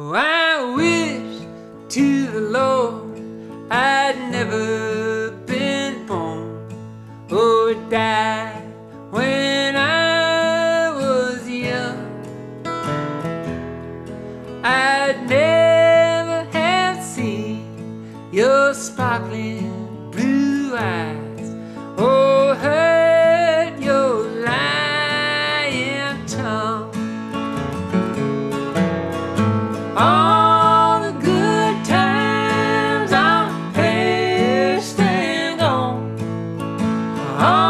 Oh, I wish to the Lord I'd never been born or died when I was young. I'd never have seen your sparkling blue eyes. All the good times I'm passed and gone. All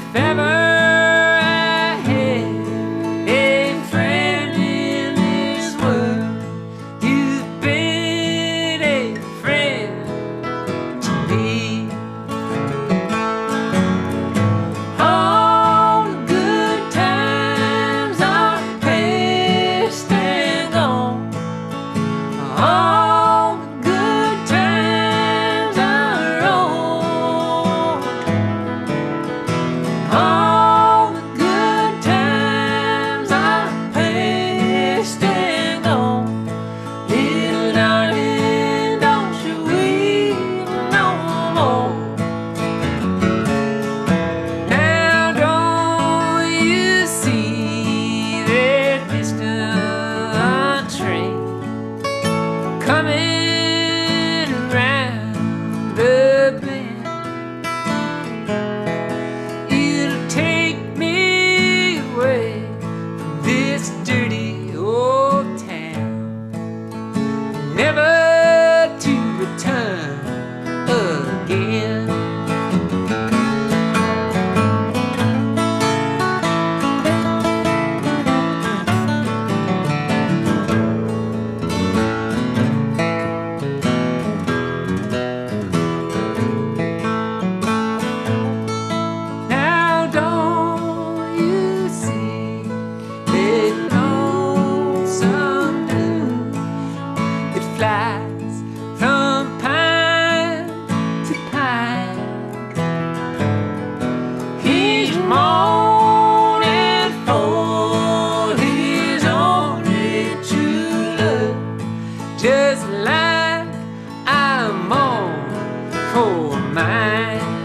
if ever coming. coal mine.